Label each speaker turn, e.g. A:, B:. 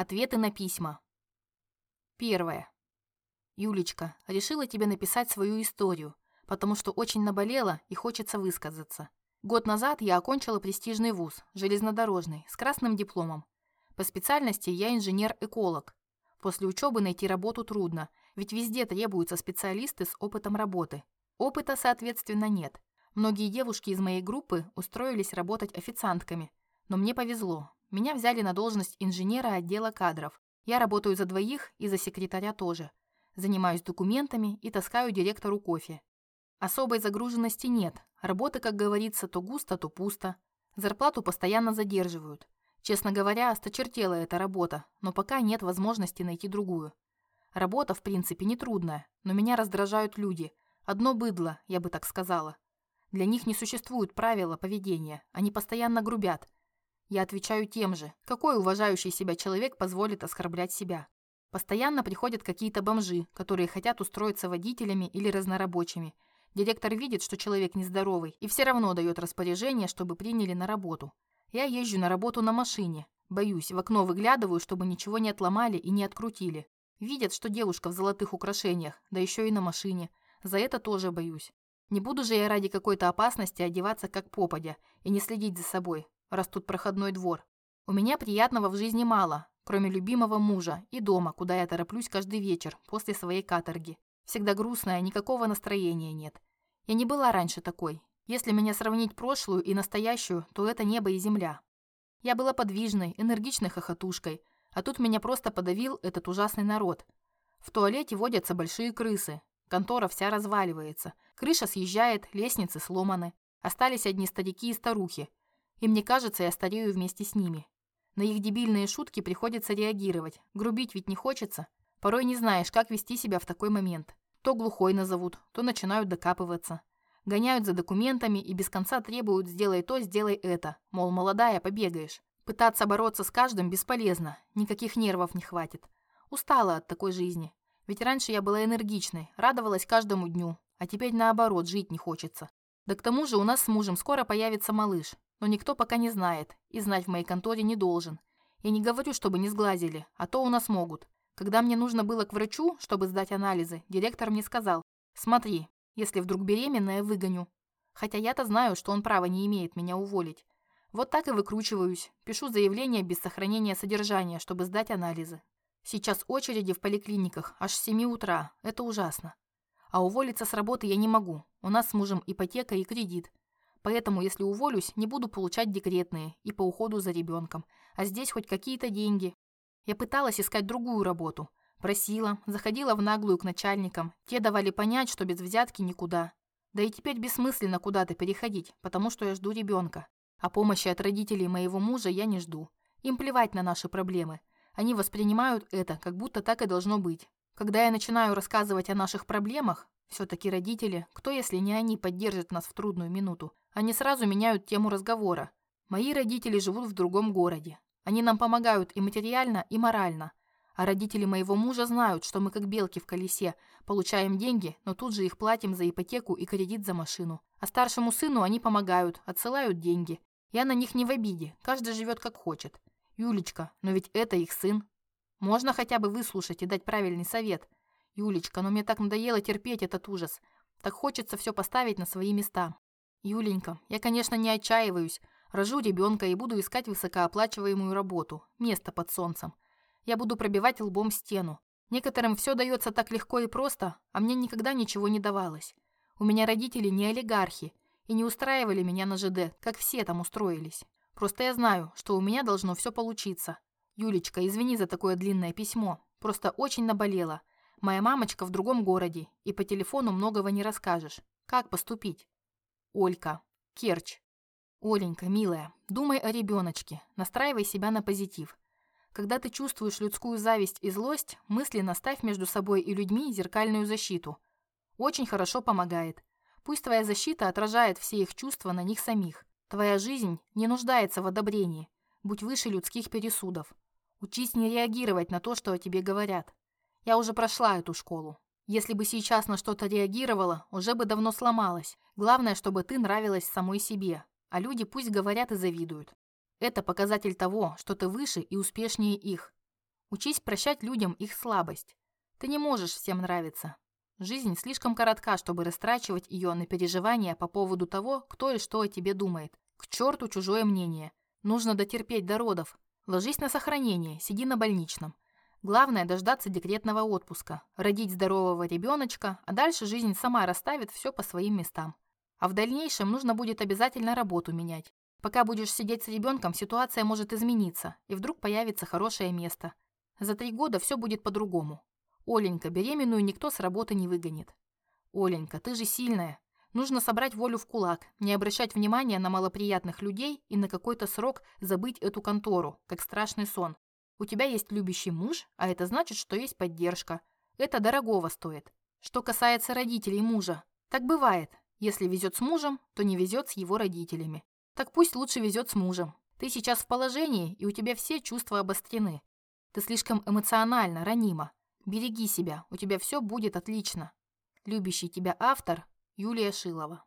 A: Ответы на письма. Первое. Юлечка, решила тебе написать свою историю, потому что очень наболела и хочется высказаться. Год назад я окончила престижный вуз, железнодорожный, с красным дипломом. По специальности я инженер-эколог. После учебы найти работу трудно, ведь везде требуются специалисты с опытом работы. Опыта, соответственно, нет. Многие девушки из моей группы устроились работать официантками. Но мне повезло. Меня взяли на должность инженера отдела кадров. Я работаю за двоих и за секретаря тоже. Занимаюсь документами и таскаю директору кофе. Особой загруженности нет. Работа, как говорится, то густо, то пусто. Зарплату постоянно задерживают. Честно говоря, осточертела эта работа, но пока нет возможности найти другую. Работа, в принципе, не трудная, но меня раздражают люди. Одно быдло, я бы так сказала. Для них не существует правила поведения, они постоянно грубят. Я отвечаю тем же. Какой уважающий себя человек позволит оскорблять себя? Постоянно приходят какие-то бомжи, которые хотят устроиться водителями или разнорабочими – Директор видит, что человек нездоровый, и все равно дает распоряжение, чтобы приняли на работу. Я езжу на работу на машине. Боюсь, в окно выглядываю, чтобы ничего не отломали и не открутили. Видят, что девушка в золотых украшениях, да еще и на машине. За это тоже боюсь. Не буду же я ради какой-то опасности одеваться как попадя и не следить за собой, раз тут проходной двор. У меня приятного в жизни мало, кроме любимого мужа и дома, куда я тороплюсь каждый вечер после своей каторги. Всегда грустная, никакого настроения нет. Я не была раньше такой. Если меня сравнить прошлую и настоящую, то это небо и земля. Я была подвижной, энергичной хохотушкой, а тут меня просто подавил этот ужасный народ. В туалете водятся большие крысы. Контора вся разваливается. Крыша съезжает, лестницы сломаны. Остались одни старики и старухи. И мне кажется, я старею вместе с ними. На их дебильные шутки приходится реагировать. Грубить ведь не хочется. Порой не знаешь, как вести себя в такой момент. То глухой назовут, то начинают докапываться. Гоняют за документами и без конца требуют «сделай то, сделай это», мол, молодая, побегаешь. Пытаться бороться с каждым бесполезно, никаких нервов не хватит. Устала от такой жизни. Ведь раньше я была энергичной, радовалась каждому дню, а теперь наоборот, жить не хочется. Да к тому же у нас с мужем скоро появится малыш, но никто пока не знает и знать в моей конторе не должен. Я не говорю, чтобы не сглазили, а то у нас могут. Когда мне нужно было к врачу, чтобы сдать анализы, директор мне сказал, «Смотри, если вдруг беременная, выгоню». Хотя я-то знаю, что он права не имеет меня уволить. Вот так и выкручиваюсь. Пишу заявление без сохранения содержания, чтобы сдать анализы. Сейчас очереди в поликлиниках аж с 7 утра. Это ужасно. А уволиться с работы я не могу. У нас с мужем ипотека и кредит. Поэтому, если уволюсь, не буду получать декретные и по уходу за ребенком. А здесь хоть какие-то деньги. Я пыталась искать другую работу. Просила, заходила в наглую к начальникам. Те давали понять, что без взятки никуда. Да и теперь бессмысленно куда-то переходить, потому что я жду ребенка. А помощи от родителей моего мужа я не жду. Им плевать на наши проблемы. Они воспринимают это, как будто так и должно быть. Когда я начинаю рассказывать о наших проблемах, все-таки родители, кто если не они поддержат нас в трудную минуту, они сразу меняют тему разговора. Мои родители живут в другом городе. Они нам помогают и материально, и морально. А родители моего мужа знают, что мы как белки в колесе, получаем деньги, но тут же их платим за ипотеку и кредит за машину. А старшему сыну они помогают, отсылают деньги. Я на них не в обиде, каждый живет как хочет. Юлечка, но ведь это их сын. Можно хотя бы выслушать и дать правильный совет. Юлечка, но мне так надоело терпеть этот ужас. Так хочется все поставить на свои места. Юленька, я, конечно, не отчаиваюсь, Рожу ребенка и буду искать высокооплачиваемую работу, место под солнцем. Я буду пробивать лбом стену. Некоторым все дается так легко и просто, а мне никогда ничего не давалось. У меня родители не олигархи и не устраивали меня на ЖД, как все там устроились. Просто я знаю, что у меня должно все получиться. Юлечка, извини за такое длинное письмо. Просто очень наболело. Моя мамочка в другом городе, и по телефону многого не расскажешь. Как поступить? Олька. Керчь. Оленька, милая, думай о ребеночке, настраивай себя на позитив. Когда ты чувствуешь людскую зависть и злость, мысленно ставь между собой и людьми зеркальную защиту. Очень хорошо помогает. Пусть твоя защита отражает все их чувства на них самих. Твоя жизнь не нуждается в одобрении. Будь выше людских пересудов. Учись не реагировать на то, что о тебе говорят. Я уже прошла эту школу. Если бы сейчас на что-то реагировала, уже бы давно сломалась. Главное, чтобы ты нравилась самой себе, а люди пусть говорят и завидуют. Это показатель того, что ты выше и успешнее их. Учись прощать людям их слабость. Ты не можешь всем нравиться. Жизнь слишком коротка, чтобы растрачивать ее на переживания по поводу того, кто и что о тебе думает. К черту чужое мнение. Нужно дотерпеть до родов. Ложись на сохранение, сиди на больничном. Главное дождаться декретного отпуска, родить здорового ребеночка, а дальше жизнь сама расставит все по своим местам. А в дальнейшем нужно будет обязательно работу менять. Пока будешь сидеть с ребенком, ситуация может измениться, и вдруг появится хорошее место. За три года все будет по-другому. Оленька, беременную никто с работы не выгонит. Оленька, ты же сильная. Нужно собрать волю в кулак, не обращать внимания на малоприятных людей и на какой-то срок забыть эту контору, как страшный сон. У тебя есть любящий муж, а это значит, что есть поддержка. Это дорогого стоит. Что касается родителей мужа, так бывает. Если везет с мужем, то не везет с его родителями. Так пусть лучше везет с мужем. Ты сейчас в положении, и у тебя все чувства обострены. Ты слишком эмоционально, ранима. Береги себя, у тебя все будет отлично. Любящий тебя автор Юлия Шилова